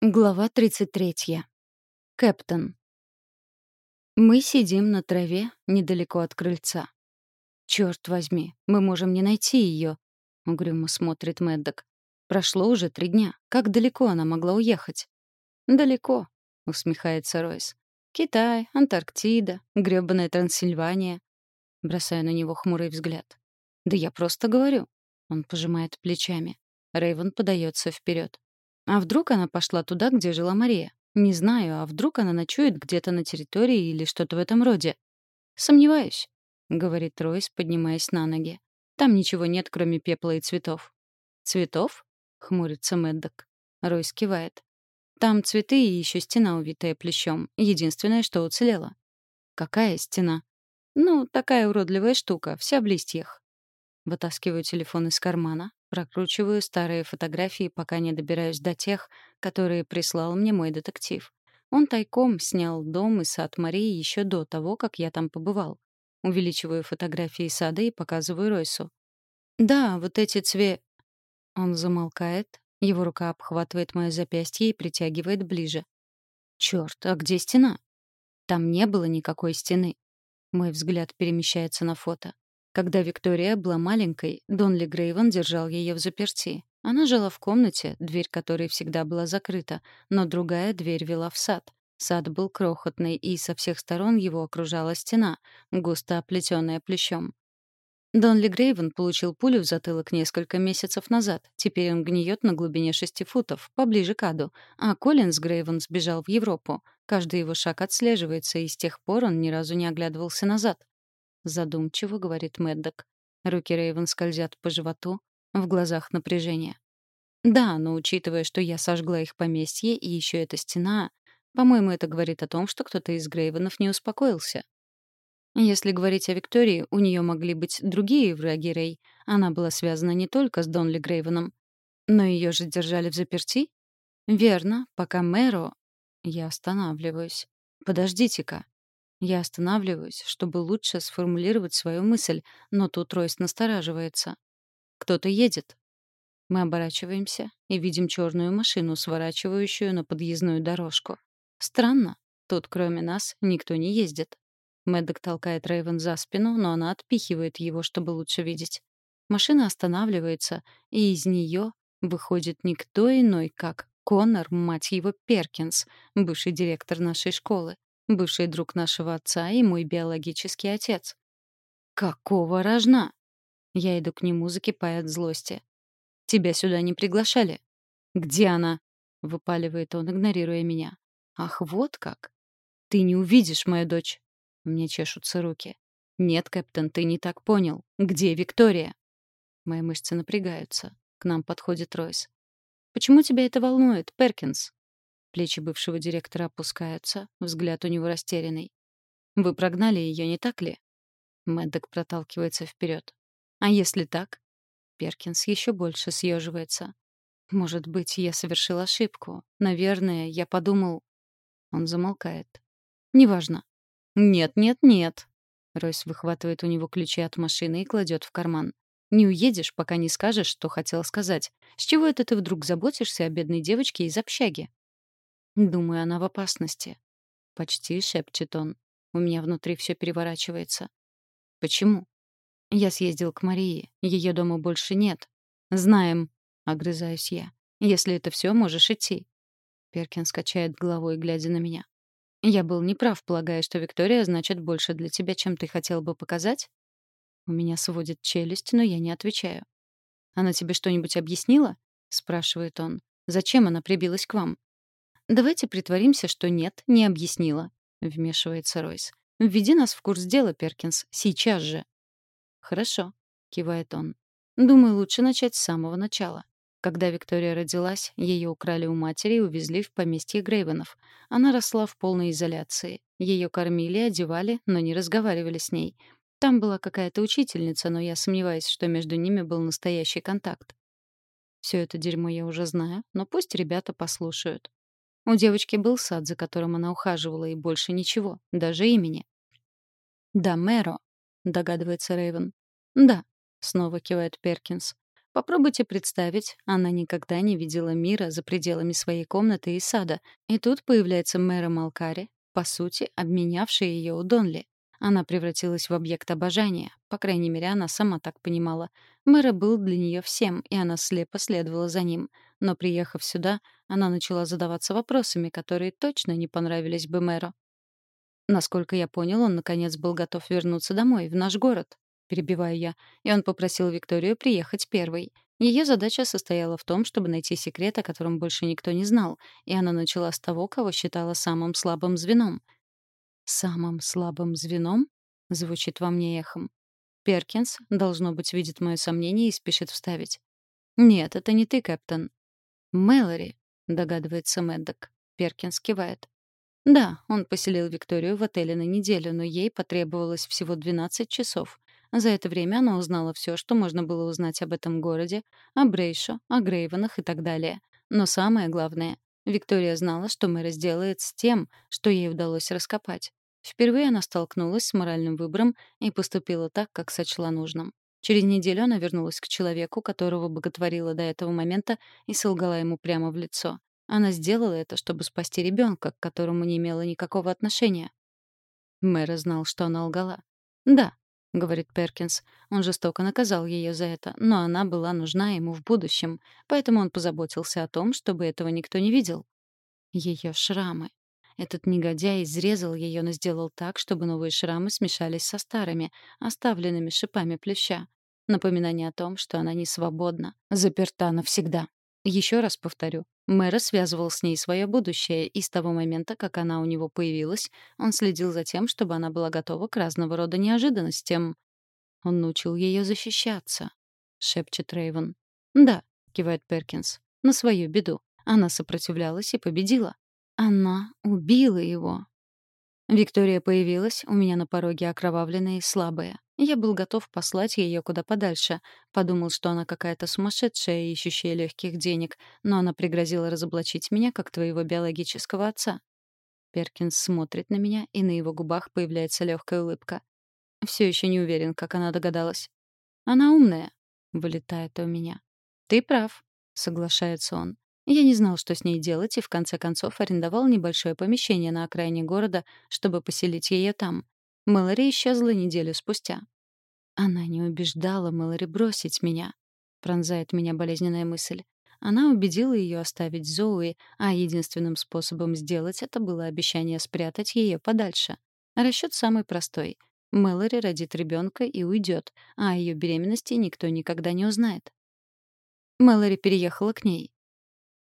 Глава 33. Кэптон. Мы сидим на траве недалеко от крыльца. «Чёрт возьми, мы можем не найти её», — угрюмо смотрит Мэддок. «Прошло уже три дня. Как далеко она могла уехать?» «Далеко», — усмехается Ройс. «Китай, Антарктида, грёбаная Трансильвания». Бросаю на него хмурый взгляд. «Да я просто говорю». Он пожимает плечами. Рейвен подается вперед. А вдруг она пошла туда, где жила Мария? Не знаю, а вдруг она ночует где-то на территории или что-то в этом роде? Сомневаюсь, говорит Ройс, поднимаясь на ноги. Там ничего нет, кроме пепла и цветов. Цветов? хмурится Мэддок. Ройс кивает. Там цветы и еще стена, увитая плещом. Единственное, что уцелело. Какая стена? Ну, такая уродливая штука, вся в листьях. Вытаскиваю телефон из кармана, Прокручиваю старые фотографии, пока не добираюсь до тех, которые прислал мне мой детектив. Он тайком снял дом и сад Марии еще до того, как я там побывал. Увеличиваю фотографии сада и показываю Ройсу. «Да, вот эти цве...» Он замолкает, его рука обхватывает мое запястье и притягивает ближе. «Чёрт, а где стена?» Там не было никакой стены. Мой взгляд перемещается на фото. Когда Виктория была маленькой, Донли Грейвен держал ее в заперти. Она жила в комнате, дверь которой всегда была закрыта, но другая дверь вела в сад. Сад был крохотный, и со всех сторон его окружала стена, густо оплетенная плещом. Донли Грейвен получил пулю в затылок несколько месяцев назад. Теперь он гниет на глубине шести футов, поближе к аду. А Коллинз Грейвен сбежал в Европу. Каждый его шаг отслеживается, и с тех пор он ни разу не оглядывался назад задумчиво говорит Мэддок. Руки Рейвен скользят по животу, в глазах напряжение. Да, но учитывая, что я сожгла их поместье и еще эта стена, по-моему, это говорит о том, что кто-то из Грейвенов не успокоился. Если говорить о Виктории, у нее могли быть другие враги Рей. Она была связана не только с Донли Грейвеном. Но ее же держали в заперти? Верно, пока Мэро... Я останавливаюсь. Подождите-ка. Я останавливаюсь, чтобы лучше сформулировать свою мысль, но тут Ройс настораживается. Кто-то едет. Мы оборачиваемся и видим черную машину, сворачивающую на подъездную дорожку. Странно. Тут кроме нас никто не ездит. Мэддок толкает Рэйвен за спину, но она отпихивает его, чтобы лучше видеть. Машина останавливается, и из нее выходит никто иной, как Конор, мать его, Перкинс, бывший директор нашей школы бывший друг нашего отца и мой биологический отец. Какого рожна? Я иду к нему, закипая от злости. Тебя сюда не приглашали. Где она? выпаливает он, игнорируя меня. Ах, вот как. Ты не увидишь мою дочь. Мне чешутся руки. Нет, капитан, ты не так понял. Где Виктория? Мои мышцы напрягаются. К нам подходит Ройс. Почему тебя это волнует, Перкинс? Плечи бывшего директора опускаются, взгляд у него растерянный. «Вы прогнали ее, не так ли?» Мэддок проталкивается вперед. «А если так?» Перкинс еще больше съеживается. «Может быть, я совершил ошибку. Наверное, я подумал...» Он замолкает. «Неважно». «Нет, нет, нет». Ройс выхватывает у него ключи от машины и кладет в карман. «Не уедешь, пока не скажешь, что хотел сказать. С чего это ты вдруг заботишься о бедной девочке из общаги?» Думаю, она в опасности. Почти шепчет он. У меня внутри все переворачивается. Почему? Я съездил к Марии. Ее дома больше нет. Знаем, огрызаюсь я. Если это все, можешь идти. Перкин скачает головой, глядя на меня. Я был неправ, полагая, что Виктория значит больше для тебя, чем ты хотел бы показать? У меня сводит челюсть, но я не отвечаю. Она тебе что-нибудь объяснила? спрашивает он. Зачем она прибилась к вам? «Давайте притворимся, что нет, не объяснила», — вмешивается Ройс. «Введи нас в курс дела, Перкинс, сейчас же». «Хорошо», — кивает он. «Думаю, лучше начать с самого начала. Когда Виктория родилась, ее украли у матери и увезли в поместье Грейвенов. Она росла в полной изоляции. Ее кормили, одевали, но не разговаривали с ней. Там была какая-то учительница, но я сомневаюсь, что между ними был настоящий контакт. Все это дерьмо я уже знаю, но пусть ребята послушают. У девочки был сад, за которым она ухаживала, и больше ничего, даже имени. «Да, Мэро», — догадывается Рэйвен. «Да», — снова кивает Перкинс. Попробуйте представить, она никогда не видела мира за пределами своей комнаты и сада. И тут появляется мэра Малкари, по сути, обменявшая ее у Донли. Она превратилась в объект обожания. По крайней мере, она сама так понимала. Мэра был для нее всем, и она слепо следовала за ним. Но, приехав сюда, она начала задаваться вопросами, которые точно не понравились бы мэру. Насколько я понял, он, наконец, был готов вернуться домой, в наш город. Перебиваю я. И он попросил Викторию приехать первой. Ее задача состояла в том, чтобы найти секрет, о котором больше никто не знал, и она начала с того, кого считала самым слабым звеном — «Самым слабым звеном?» — звучит во мне эхом. Перкинс, должно быть, видит мое сомнение и спешит вставить. «Нет, это не ты, Кэптон». «Мэлори», — догадывается Мэддок. Перкинс кивает. «Да, он поселил Викторию в отеле на неделю, но ей потребовалось всего 12 часов. За это время она узнала все, что можно было узнать об этом городе, о Брейшо, о Грейвенах и так далее. Но самое главное, Виктория знала, что Мэра сделает с тем, что ей удалось раскопать. Впервые она столкнулась с моральным выбором и поступила так, как сочла нужным. Через неделю она вернулась к человеку, которого боготворила до этого момента, и солгала ему прямо в лицо. Она сделала это, чтобы спасти ребенка, к которому не имела никакого отношения. Мэра знал, что она лгала. «Да», — говорит Перкинс, — он жестоко наказал ее за это, но она была нужна ему в будущем, поэтому он позаботился о том, чтобы этого никто не видел. Ее шрамы. Этот негодяй изрезал ее, но сделал так, чтобы новые шрамы смешались со старыми, оставленными шипами плюща. Напоминание о том, что она не свободна, заперта навсегда. Еще раз повторю, Мэра связывал с ней свое будущее, и с того момента, как она у него появилась, он следил за тем, чтобы она была готова к разного рода неожиданностям. Он научил ее защищаться, — шепчет Рейвен. «Да», — кивает Перкинс, — «на свою беду. Она сопротивлялась и победила. Она убила его. Виктория появилась у меня на пороге окровавленная и слабая. Я был готов послать ее куда подальше. Подумал, что она какая-то сумасшедшая, ищущая легких денег, но она пригрозила разоблачить меня как твоего биологического отца. Перкинс смотрит на меня, и на его губах появляется легкая улыбка. Все еще не уверен, как она догадалась. Она умная, вылетает у меня. Ты прав, соглашается он. Я не знал, что с ней делать, и в конце концов арендовал небольшое помещение на окраине города, чтобы поселить ее там. Мэлори исчезла неделю спустя. Она не убеждала Мэлори бросить меня. Пронзает меня болезненная мысль. Она убедила ее оставить Зоуи, а единственным способом сделать это было обещание спрятать ее подальше. Расчет самый простой. Мэлори родит ребенка и уйдет, а о ее беременности никто никогда не узнает. Мэлори переехала к ней.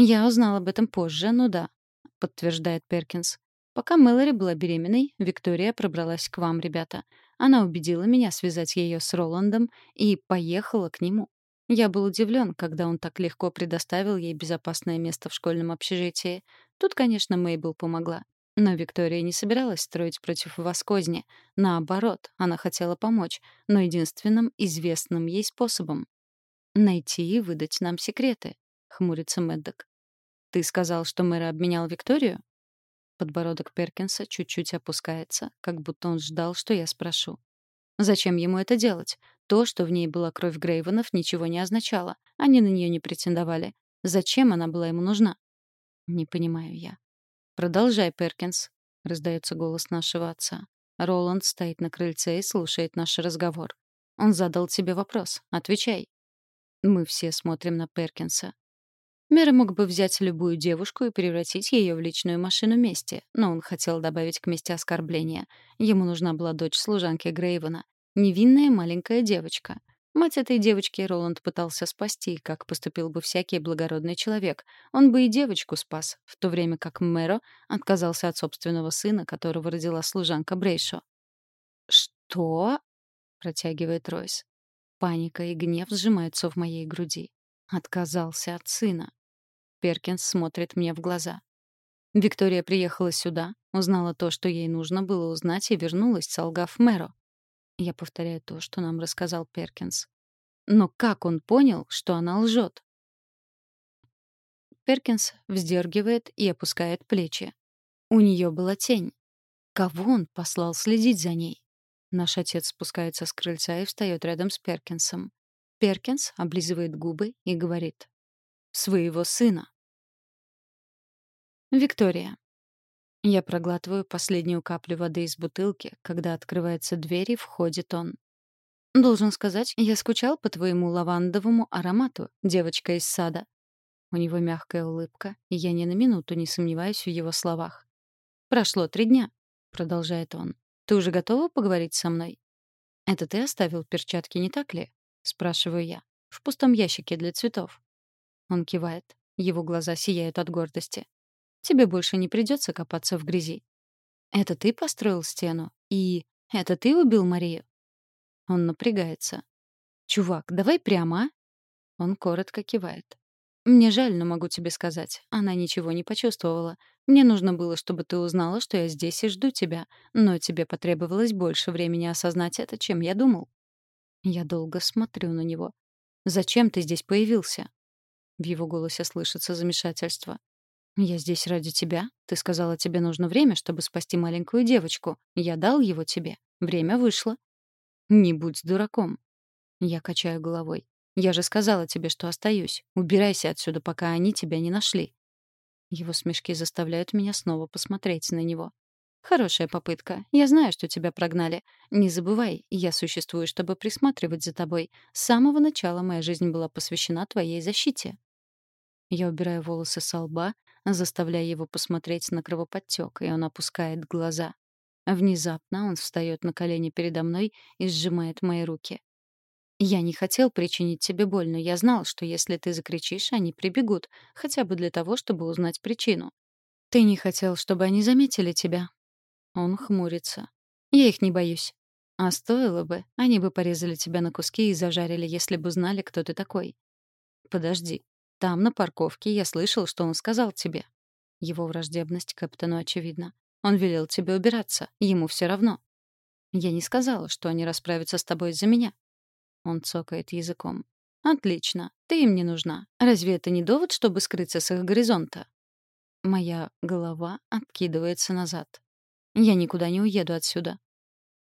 «Я узнал об этом позже, но да», — подтверждает Перкинс. «Пока Мэлори была беременной, Виктория пробралась к вам, ребята. Она убедила меня связать ее с Роландом и поехала к нему. Я был удивлен, когда он так легко предоставил ей безопасное место в школьном общежитии. Тут, конечно, Мейбл помогла. Но Виктория не собиралась строить против вас козни. Наоборот, она хотела помочь, но единственным известным ей способом — найти и выдать нам секреты, — хмурится Мэддок. «Ты сказал, что мэр обменял Викторию?» Подбородок Перкинса чуть-чуть опускается, как будто он ждал, что я спрошу. «Зачем ему это делать? То, что в ней была кровь Грейвенов, ничего не означало. Они на нее не претендовали. Зачем она была ему нужна?» «Не понимаю я». «Продолжай, Перкинс», — раздается голос нашего отца. Роланд стоит на крыльце и слушает наш разговор. Он задал тебе вопрос. Отвечай. Мы все смотрим на Перкинса. Мера мог бы взять любую девушку и превратить ее в личную машину мести, но он хотел добавить к мести оскорбления. Ему нужна была дочь служанки Грейвена, невинная маленькая девочка. Мать этой девочки Роланд пытался спасти, как поступил бы всякий благородный человек. Он бы и девочку спас, в то время как Мэро отказался от собственного сына, которого родила служанка Брейшо. «Что?» — протягивает Ройс. Паника и гнев сжимаются в моей груди. Отказался от сына. Перкинс смотрит мне в глаза. Виктория приехала сюда, узнала то, что ей нужно было узнать, и вернулась, солгав мэру. Я повторяю то, что нам рассказал Перкинс. Но как он понял, что она лжет? Перкинс вздергивает и опускает плечи. У нее была тень. Кого он послал следить за ней? Наш отец спускается с крыльца и встает рядом с Перкинсом. Перкинс облизывает губы и говорит. «Своего сына». Виктория. Я проглатываю последнюю каплю воды из бутылки, когда открывается дверь и входит он. Должен сказать, я скучал по твоему лавандовому аромату, девочка из сада. У него мягкая улыбка, и я ни на минуту не сомневаюсь в его словах. Прошло три дня, продолжает он. Ты уже готова поговорить со мной? Это ты оставил перчатки, не так ли? спрашиваю я. В пустом ящике для цветов. Он кивает. Его глаза сияют от гордости. Тебе больше не придется копаться в грязи. Это ты построил стену? И это ты убил Марию? Он напрягается. Чувак, давай прямо, а? Он коротко кивает. Мне жаль, но могу тебе сказать, она ничего не почувствовала. Мне нужно было, чтобы ты узнала, что я здесь и жду тебя, но тебе потребовалось больше времени осознать это, чем я думал. Я долго смотрю на него. Зачем ты здесь появился? В его голосе слышится замешательство. «Я здесь ради тебя. Ты сказала, тебе нужно время, чтобы спасти маленькую девочку. Я дал его тебе. Время вышло». «Не будь дураком». Я качаю головой. «Я же сказала тебе, что остаюсь. Убирайся отсюда, пока они тебя не нашли». Его смешки заставляют меня снова посмотреть на него. «Хорошая попытка. Я знаю, что тебя прогнали. Не забывай, я существую, чтобы присматривать за тобой. С самого начала моя жизнь была посвящена твоей защите». Я убираю волосы со лба, заставляя его посмотреть на кровоподтек, и он опускает глаза. Внезапно он встает на колени передо мной и сжимает мои руки. «Я не хотел причинить тебе боль, но я знал, что если ты закричишь, они прибегут, хотя бы для того, чтобы узнать причину. Ты не хотел, чтобы они заметили тебя». Он хмурится. «Я их не боюсь. А стоило бы, они бы порезали тебя на куски и зажарили, если бы знали, кто ты такой. Подожди, там, на парковке, я слышал, что он сказал тебе. Его враждебность капитану очевидна. Он велел тебе убираться. Ему все равно. Я не сказала, что они расправятся с тобой из-за меня. Он цокает языком. Отлично. Ты им не нужна. Разве это не довод, чтобы скрыться с их горизонта? Моя голова откидывается назад. Я никуда не уеду отсюда.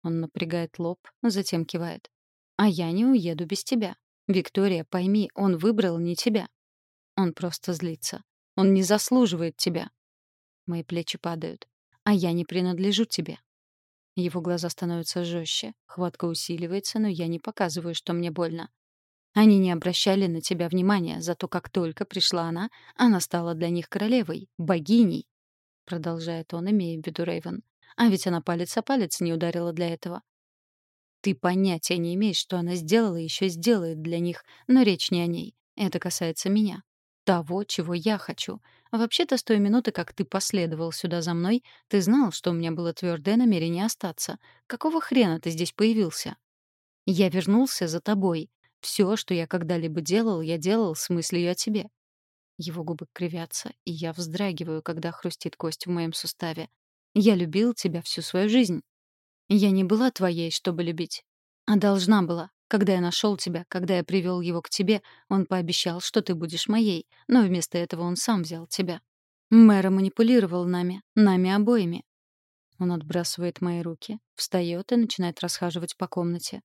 Он напрягает лоб, затем кивает. А я не уеду без тебя. Виктория, пойми, он выбрал не тебя. Он просто злится. Он не заслуживает тебя. Мои плечи падают. А я не принадлежу тебе. Его глаза становятся жестче, хватка усиливается, но я не показываю, что мне больно. Они не обращали на тебя внимания, зато как только пришла она, она стала для них королевой, богиней. Продолжает он, имея в виду Рейвен. А ведь она палец о палец не ударила для этого. Ты понятия не имеешь, что она сделала и еще сделает для них, но речь не о ней. Это касается меня того, чего я хочу. Вообще-то с той минуты, как ты последовал сюда за мной, ты знал, что у меня было твердое намерение остаться. Какого хрена ты здесь появился? Я вернулся за тобой. Все, что я когда-либо делал, я делал с мыслью о тебе. Его губы кривятся, и я вздрагиваю, когда хрустит кость в моем суставе. Я любил тебя всю свою жизнь. Я не была твоей, чтобы любить, а должна была. Когда я нашел тебя, когда я привел его к тебе, он пообещал, что ты будешь моей, но вместо этого он сам взял тебя. Мэра манипулировал нами, нами обоими. Он отбрасывает мои руки, встает и начинает расхаживать по комнате.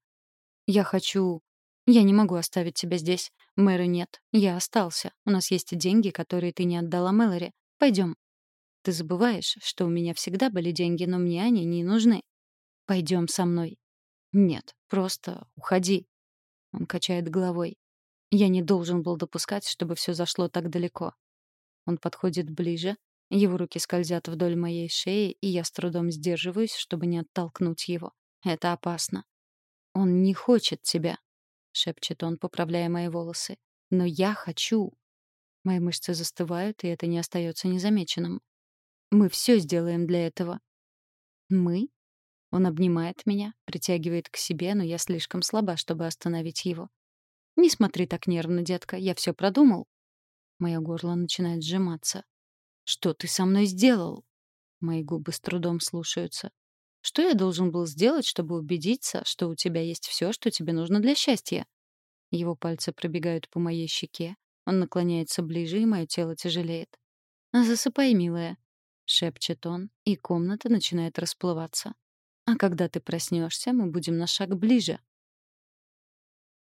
Я хочу... Я не могу оставить тебя здесь. Мэра нет. Я остался. У нас есть деньги, которые ты не отдала Мэлори. Пойдем. Ты забываешь, что у меня всегда были деньги, но мне они не нужны. Пойдем со мной. «Нет, просто уходи». Он качает головой. Я не должен был допускать, чтобы все зашло так далеко. Он подходит ближе, его руки скользят вдоль моей шеи, и я с трудом сдерживаюсь, чтобы не оттолкнуть его. Это опасно. «Он не хочет тебя», — шепчет он, поправляя мои волосы. «Но я хочу». Мои мышцы застывают, и это не остается незамеченным. «Мы все сделаем для этого». «Мы?» Он обнимает меня, притягивает к себе, но я слишком слаба, чтобы остановить его. «Не смотри так нервно, детка, я все продумал». Мое горло начинает сжиматься. «Что ты со мной сделал?» Мои губы с трудом слушаются. «Что я должен был сделать, чтобы убедиться, что у тебя есть все, что тебе нужно для счастья?» Его пальцы пробегают по моей щеке. Он наклоняется ближе, и мое тело тяжелеет. «Засыпай, милая», — шепчет он, и комната начинает расплываться. А когда ты проснешься, мы будем на шаг ближе.